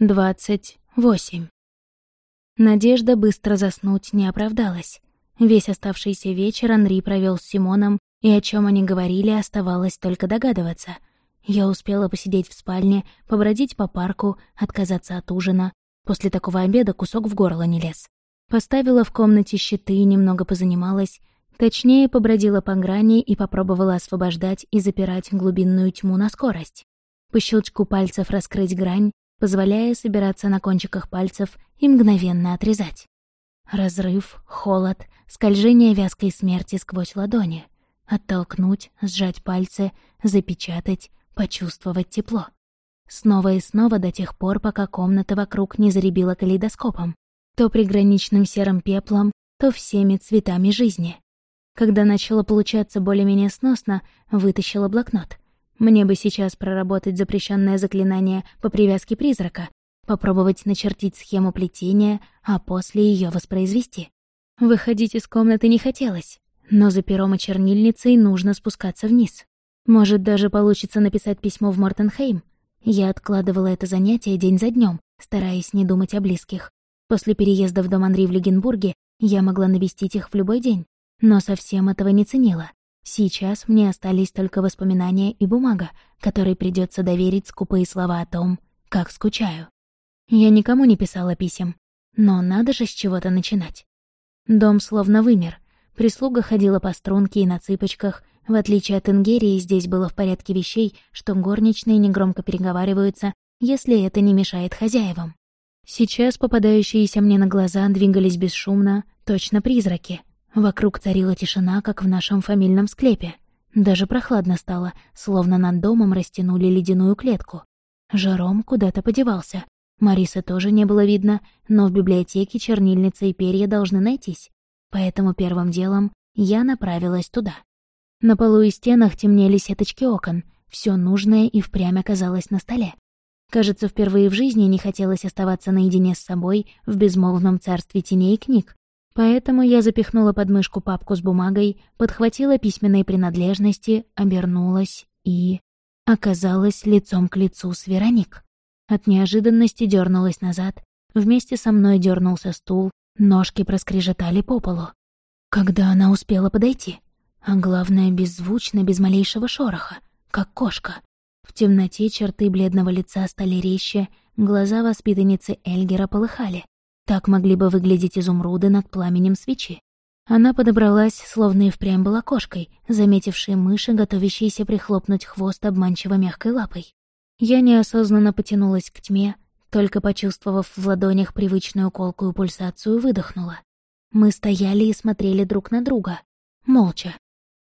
Двадцать восемь. Надежда быстро заснуть не оправдалась. Весь оставшийся вечер Анри провел с Симоном, и о чем они говорили, оставалось только догадываться. Я успела посидеть в спальне, побродить по парку, отказаться от ужина. После такого обеда кусок в горло не лез. Поставила в комнате щиты немного позанималась, точнее, побродила по грани и попробовала освобождать и запирать глубинную тьму на скорость. По щелчку пальцев раскрыть грань, позволяя собираться на кончиках пальцев и мгновенно отрезать. Разрыв, холод, скольжение вязкой смерти сквозь ладони. Оттолкнуть, сжать пальцы, запечатать, почувствовать тепло. Снова и снова до тех пор, пока комната вокруг не заребила калейдоскопом. То приграничным серым пеплом, то всеми цветами жизни. Когда начало получаться более-менее сносно, вытащила блокнот. Мне бы сейчас проработать запрещенное заклинание по привязке призрака, попробовать начертить схему плетения, а после ее воспроизвести. Выходить из комнаты не хотелось, но за пером и чернильницей нужно спускаться вниз. Может, даже получится написать письмо в Мортенхейм. Я откладывала это занятие день за днем, стараясь не думать о близких. После переезда в дом Анри в Легенбурге я могла навестить их в любой день, но совсем этого не ценила. Сейчас мне остались только воспоминания и бумага, которой придется доверить скупые слова о том, как скучаю. Я никому не писала писем, но надо же с чего-то начинать. Дом словно вымер. Прислуга ходила по струнке и на цыпочках. В отличие от Ингерии, здесь было в порядке вещей, что горничные негромко переговариваются, если это не мешает хозяевам. Сейчас попадающиеся мне на глаза двигались бесшумно, точно призраки — Вокруг царила тишина, как в нашем фамильном склепе. Даже прохладно стало, словно над домом растянули ледяную клетку. Жаром куда-то подевался. Марисы тоже не было видно, но в библиотеке чернильница и перья должны найтись. Поэтому первым делом я направилась туда. На полу и стенах темнели сеточки окон, все нужное и впрямь оказалось на столе. Кажется, впервые в жизни не хотелось оставаться наедине с собой в безмолвном царстве теней и книг, Поэтому я запихнула под мышку папку с бумагой, подхватила письменные принадлежности, обернулась и... оказалась лицом к лицу с Вероник. От неожиданности дернулась назад, вместе со мной дернулся стул, ножки проскрежетали по полу. Когда она успела подойти? А главное, беззвучно, без малейшего шороха, как кошка. В темноте черты бледного лица стали резче, глаза воспитанницы Эльгера полыхали. Так могли бы выглядеть изумруды над пламенем свечи. Она подобралась, словно и впрямь была кошкой, заметившей мыши, готовящейся прихлопнуть хвост обманчиво мягкой лапой. Я неосознанно потянулась к тьме, только почувствовав в ладонях привычную колкую пульсацию, выдохнула. Мы стояли и смотрели друг на друга. Молча.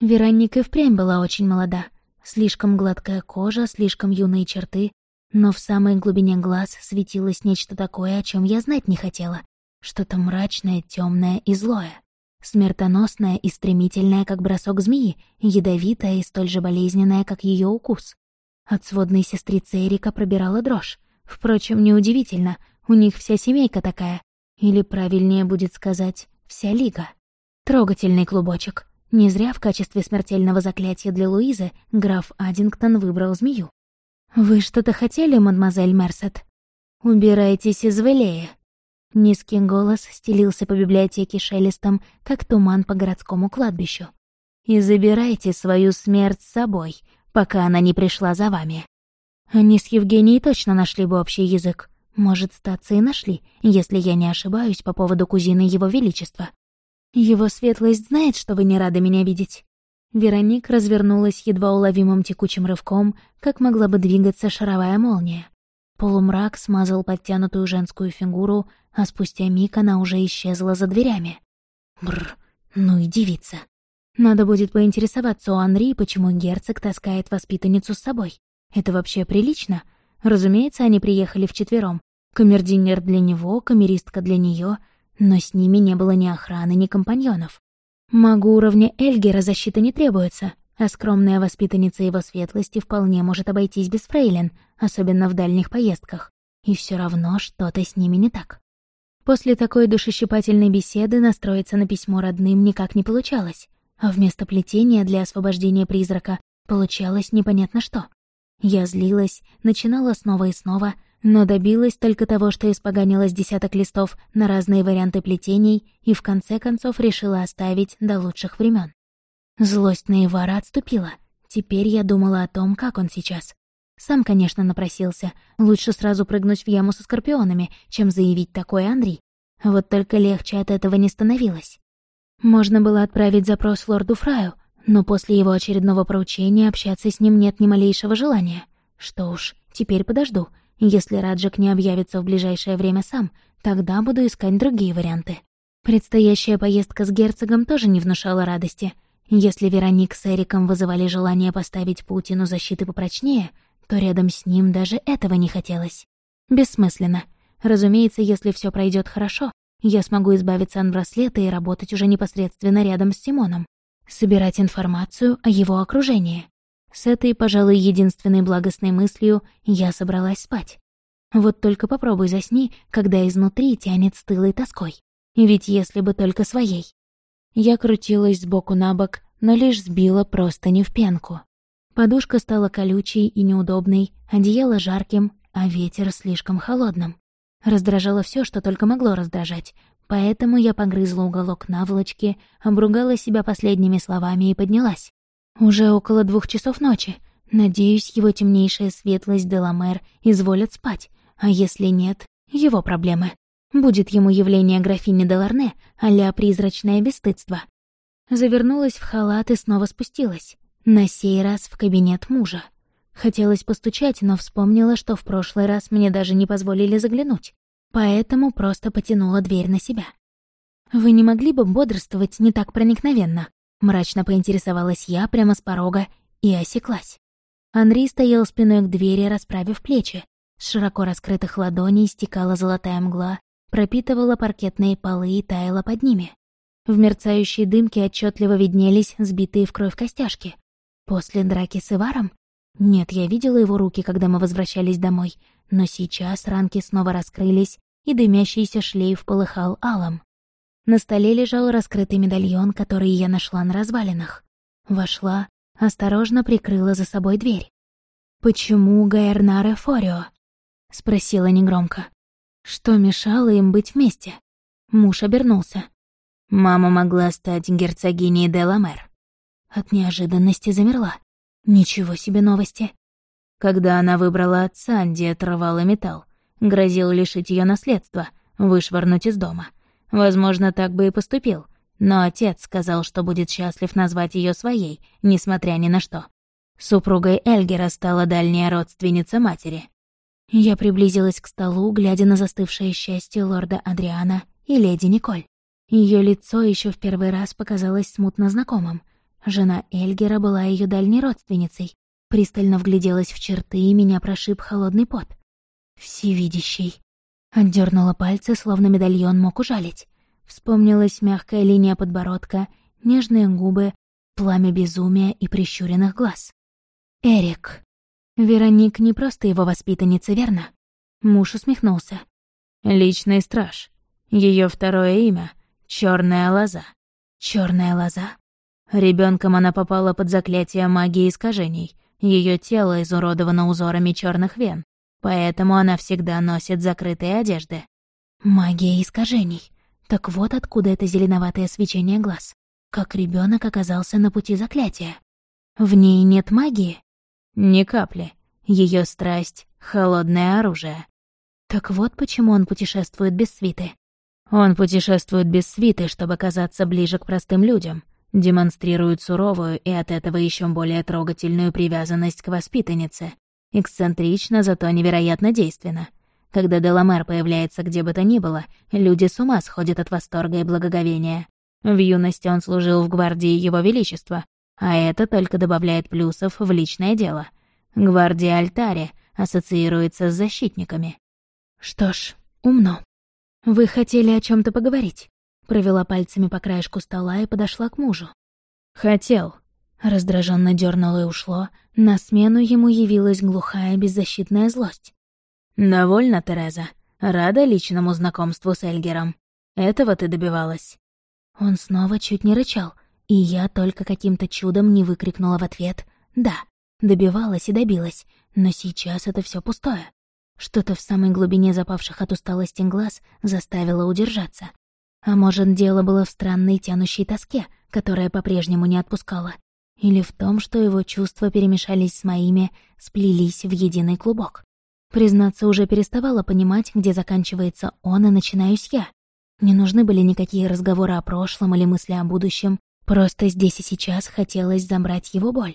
Вероника впрямь была очень молода. Слишком гладкая кожа, слишком юные черты, но в самой глубине глаз светилось нечто такое, о чем я знать не хотела. Что-то мрачное, темное и злое. Смертоносное и стремительное, как бросок змеи, ядовитое и столь же болезненное, как ее укус. От сводной сестрицы Эрика пробирала дрожь. Впрочем, неудивительно, у них вся семейка такая. Или правильнее будет сказать, вся лига. Трогательный клубочек. Не зря в качестве смертельного заклятия для Луизы граф Аддингтон выбрал змею. «Вы что-то хотели, мадемуазель Мерсет?» «Убирайтесь из Велея». Низкий голос стелился по библиотеке шелестом, как туман по городскому кладбищу. «И забирайте свою смерть с собой, пока она не пришла за вами». Они с Евгенией точно нашли бы общий язык. Может, статься и нашли, если я не ошибаюсь по поводу кузины Его Величества. Его светлость знает, что вы не рады меня видеть. Вероник развернулась едва уловимым текучим рывком, как могла бы двигаться шаровая молния. Полумрак смазал подтянутую женскую фигуру, а спустя миг она уже исчезла за дверями. Бррр, ну и девица. Надо будет поинтересоваться у Анри, почему герцог таскает воспитанницу с собой. Это вообще прилично? Разумеется, они приехали вчетвером. Камердинер для него, камеристка для нее, но с ними не было ни охраны, ни компаньонов. Магу уровня Эльгера защита не требуется, а скромная воспитанница его светлости вполне может обойтись без фрейлин, особенно в дальних поездках. И все равно что-то с ними не так. После такой душещипательной беседы настроиться на письмо родным никак не получалось, а вместо плетения для освобождения призрака получалось непонятно что. Я злилась, начинала снова и снова, но добилась только того, что испоганилась десяток листов на разные варианты плетений и в конце концов решила оставить до лучших времен. Злость на Ивара отступила. Теперь я думала о том, как он сейчас. Сам, конечно, напросился. Лучше сразу прыгнуть в яму со скорпионами, чем заявить такое Андрей. Вот только легче от этого не становилось. Можно было отправить запрос лорду Фраю, но после его очередного поручения общаться с ним нет ни малейшего желания. Что уж, теперь подожду. Если Раджик не объявится в ближайшее время сам, тогда буду искать другие варианты. Предстоящая поездка с герцогом тоже не внушала радости. Если Вероник с Эриком вызывали желание поставить паутину защиты попрочнее, то рядом с ним даже этого не хотелось. Бессмысленно. Разумеется, если все пройдет хорошо, я смогу избавиться от браслета и работать уже непосредственно рядом с Симоном. Собирать информацию о его окружении. С этой, пожалуй, единственной благостной мыслью я собралась спать. Вот только попробуй засни, когда изнутри тянет стылой тоской. Ведь если бы только своей. Я крутилась сбоку на бок, но лишь сбила просто не в пенку. Подушка стала колючей и неудобной, одеяло жарким, а ветер слишком холодным. Раздражало все, что только могло раздражать, поэтому я погрызла уголок наволочки, обругала себя последними словами и поднялась. Уже около двух часов ночи. Надеюсь, его темнейшая светлость Деламер изволит спать, а если нет, его проблемы. Будет ему явление графини Деларне, а призрачное бесстыдство. Завернулась в халат и снова спустилась. На сей раз в кабинет мужа. Хотелось постучать, но вспомнила, что в прошлый раз мне даже не позволили заглянуть. Поэтому просто потянула дверь на себя. «Вы не могли бы бодрствовать не так проникновенно?» Мрачно поинтересовалась я прямо с порога и осеклась. Андрей стоял спиной к двери, расправив плечи. С широко раскрытых ладоней стекала золотая мгла, пропитывала паркетные полы и таяла под ними. В мерцающей дымке отчетливо виднелись сбитые в кровь костяшки. После драки с Иваром? Нет, я видела его руки, когда мы возвращались домой, но сейчас ранки снова раскрылись, и дымящийся шлейф полыхал алом. На столе лежал раскрытый медальон, который я нашла на развалинах. Вошла, осторожно прикрыла за собой дверь. «Почему Гаэрнаре Форио?» — спросила негромко. «Что мешало им быть вместе?» Муж обернулся. «Мама могла стать герцогиней Деламер. От неожиданности замерла. Ничего себе новости. Когда она выбрала отца, Анди отрывала металл. Грозил лишить ее наследства, вышвырнуть из дома. Возможно, так бы и поступил. Но отец сказал, что будет счастлив назвать ее своей, несмотря ни на что. Супругой Эльгера стала дальняя родственница матери. Я приблизилась к столу, глядя на застывшее счастье лорда Адриана и леди Николь. Ее лицо еще в первый раз показалось смутно знакомым. Жена Эльгера была ее дальней родственницей. Пристально вгляделась в черты, и меня прошиб холодный пот. Всевидящий. Отдернула пальцы, словно медальон мог ужалить. Вспомнилась мягкая линия подбородка, нежные губы, пламя безумия и прищуренных глаз. Эрик. Вероник не просто его воспитанница, верно? Муж усмехнулся. Личный страж. Ее второе имя — Черная лоза. Черная лоза? Ребенком она попала под заклятие магии искажений. Ее тело изуродовано узорами черных вен, поэтому она всегда носит закрытые одежды. Магия искажений. Так вот откуда это зеленоватое свечение глаз. Как ребенок оказался на пути заклятия. В ней нет магии? Ни капли. Ее страсть — холодное оружие. Так вот почему он путешествует без свиты. Он путешествует без свиты, чтобы казаться ближе к простым людям — демонстрирует суровую и от этого еще более трогательную привязанность к воспитаннице. Эксцентрично, зато невероятно действенно. Когда Деламер появляется где бы то ни было, люди с ума сходят от восторга и благоговения. В юности он служил в гвардии Его Величества, а это только добавляет плюсов в личное дело. Гвардия Альтари ассоциируется с защитниками. Что ж, умно. Вы хотели о чем то поговорить? Провела пальцами по краешку стола и подошла к мужу. «Хотел». Раздраженно дернула и ушло. На смену ему явилась глухая беззащитная злость. «Довольно, Тереза. Рада личному знакомству с Эльгером. Этого ты добивалась». Он снова чуть не рычал, и я только каким-то чудом не выкрикнула в ответ «Да». Добивалась и добилась, но сейчас это все пустое. Что-то в самой глубине запавших от усталости глаз заставило удержаться. А может, дело было в странной тянущей тоске, которая по-прежнему не отпускала. Или в том, что его чувства перемешались с моими, сплелись в единый клубок. Признаться, уже переставала понимать, где заканчивается он и начинаюсь я. Не нужны были никакие разговоры о прошлом или мысли о будущем, просто здесь и сейчас хотелось забрать его боль.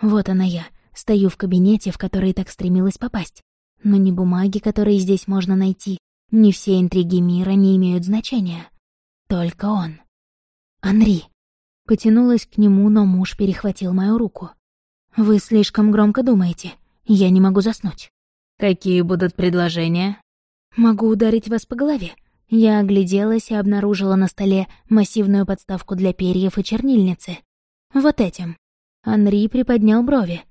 Вот она я, стою в кабинете, в который так стремилась попасть. Но ни бумаги, которые здесь можно найти, ни все интриги мира не имеют значения. Только он. Анри. Потянулась к нему, но муж перехватил мою руку. «Вы слишком громко думаете. Я не могу заснуть». «Какие будут предложения?» «Могу ударить вас по голове. Я огляделась и обнаружила на столе массивную подставку для перьев и чернильницы. Вот этим. Анри приподнял брови.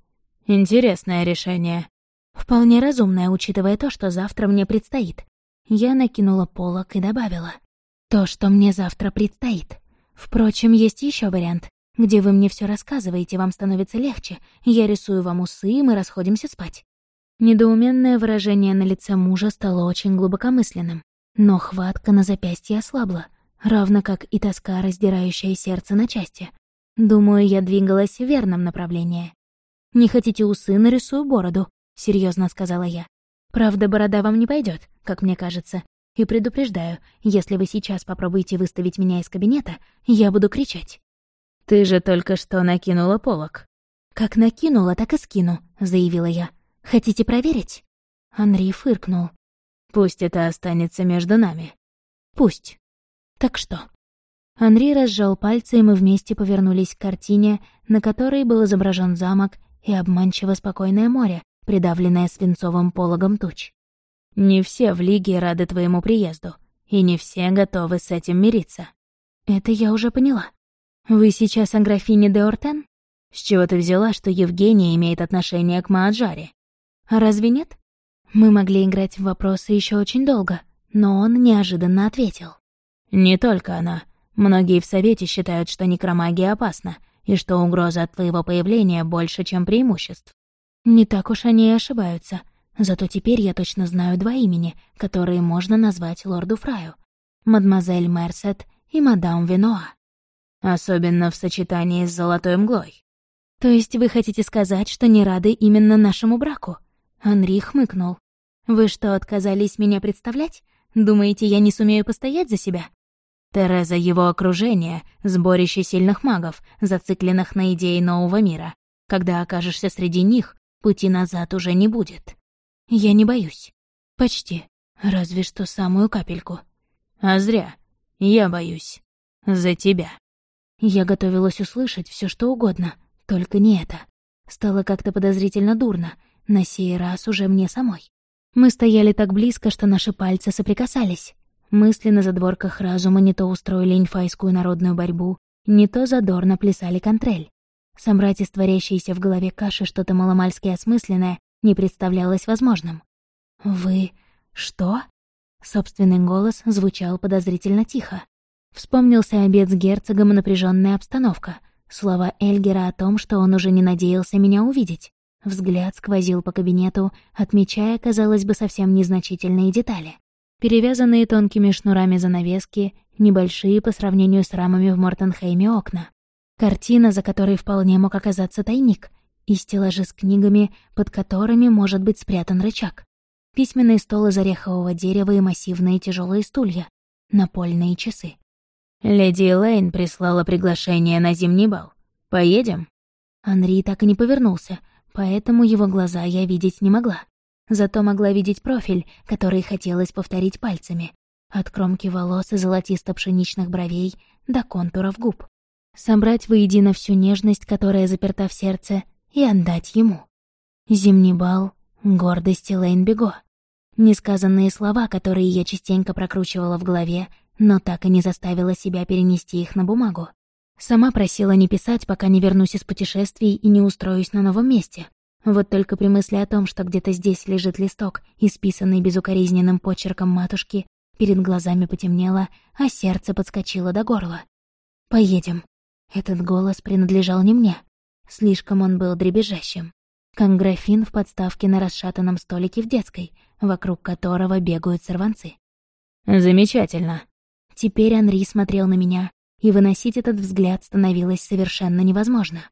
«Интересное решение». «Вполне разумное, учитывая то, что завтра мне предстоит». Я накинула полок и добавила. «То, что мне завтра предстоит. Впрочем, есть еще вариант, где вы мне все рассказываете, вам становится легче, я рисую вам усы, и мы расходимся спать». Недоуменное выражение на лице мужа стало очень глубокомысленным. Но хватка на запястье ослабла, равно как и тоска, раздирающая сердце на части. Думаю, я двигалась в верном направлении. «Не хотите усы, нарисую бороду», — серьезно сказала я. «Правда, борода вам не пойдет, как мне кажется. И предупреждаю, если вы сейчас попробуете выставить меня из кабинета, я буду кричать». «Ты же только что накинула полок». «Как накинула, так и скину», — заявила я. «Хотите проверить?» Анри фыркнул. Пусть это останется между нами. Пусть. Так что? Андрей разжал пальцы, и мы вместе повернулись к картине, на которой был изображен замок и обманчиво спокойное море, придавленное свинцовым пологом туч. «Не все в Лиге рады твоему приезду, и не все готовы с этим мириться». «Это я уже поняла. Вы сейчас о графине де Ортен?» «С чего ты взяла, что Евгения имеет отношение к Мааджаре?» «А разве нет?» Мы могли играть в вопросы еще очень долго, но он неожиданно ответил. «Не только она. Многие в Совете считают, что некромагия опасна, и что угроза от твоего появления больше, чем преимуществ». Не так уж они и ошибаются. Зато теперь я точно знаю два имени, которые можно назвать лорду Фраю. Мадемуазель Мерсет и мадам Виноа. Особенно в сочетании с золотой мглой. То есть вы хотите сказать, что не рады именно нашему браку? Анри хмыкнул. «Вы что, отказались меня представлять? Думаете, я не сумею постоять за себя?» Тереза его окружение — сборище сильных магов, зацикленных на идее нового мира. Когда окажешься среди них, пути назад уже не будет. Я не боюсь. Почти. Разве что самую капельку. А зря. Я боюсь. За тебя. Я готовилась услышать все что угодно, только не это. Стало как-то подозрительно дурно, на сей раз уже мне самой. Мы стояли так близко, что наши пальцы соприкасались. Мысли на задворках разума не то устроили инфайскую народную борьбу, не то задорно плясали контрель. Собрать творящейся в голове каши что-то маломальски осмысленное не представлялось возможным. «Вы... что?» Собственный голос звучал подозрительно тихо. Вспомнился обед с герцогом и напряженная обстановка. Слова Эльгера о том, что он уже не надеялся меня увидеть. Взгляд сквозил по кабинету, отмечая, казалось бы, совсем незначительные детали. Перевязанные тонкими шнурами занавески, небольшие по сравнению с рамами в Мортенхейме окна. Картина, за которой вполне мог оказаться тайник, и стеллажи с книгами, под которыми может быть спрятан рычаг. Письменный стол из орехового дерева и массивные тяжелые стулья. Напольные часы. «Леди Лейн прислала приглашение на зимний бал. Поедем?» Анри так и не повернулся, поэтому его глаза я видеть не могла. Зато могла видеть профиль, который хотелось повторить пальцами. От кромки волос и золотисто-пшеничных бровей до контуров губ. Собрать воедино всю нежность, которая заперта в сердце, и отдать ему. Зимний бал, гордость Лейн Бего. Несказанные слова, которые я частенько прокручивала в голове, но так и не заставила себя перенести их на бумагу. Сама просила не писать, пока не вернусь из путешествий и не устроюсь на новом месте. Вот только при мысли о том, что где-то здесь лежит листок, исписанный безукоризненным почерком матушки, перед глазами потемнело, а сердце подскочило до горла. «Поедем». Этот голос принадлежал не мне. Слишком он был дребезжащим. Как графин в подставке на расшатанном столике в детской, вокруг которого бегают сорванцы. «Замечательно». Теперь Анри смотрел на меня, и выносить этот взгляд становилось совершенно невозможно.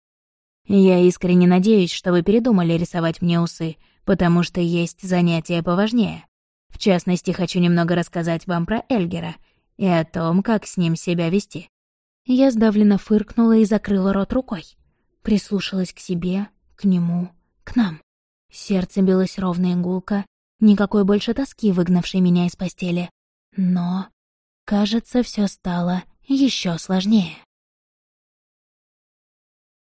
«Я искренне надеюсь, что вы передумали рисовать мне усы, потому что есть занятия поважнее. В частности, хочу немного рассказать вам про Эльгера и о том, как с ним себя вести». Я сдавленно фыркнула и закрыла рот рукой. Прислушалась к себе, к нему, к нам. Сердце билось ровно и никакой больше тоски, выгнавшей меня из постели. Но, кажется, все стало еще сложнее.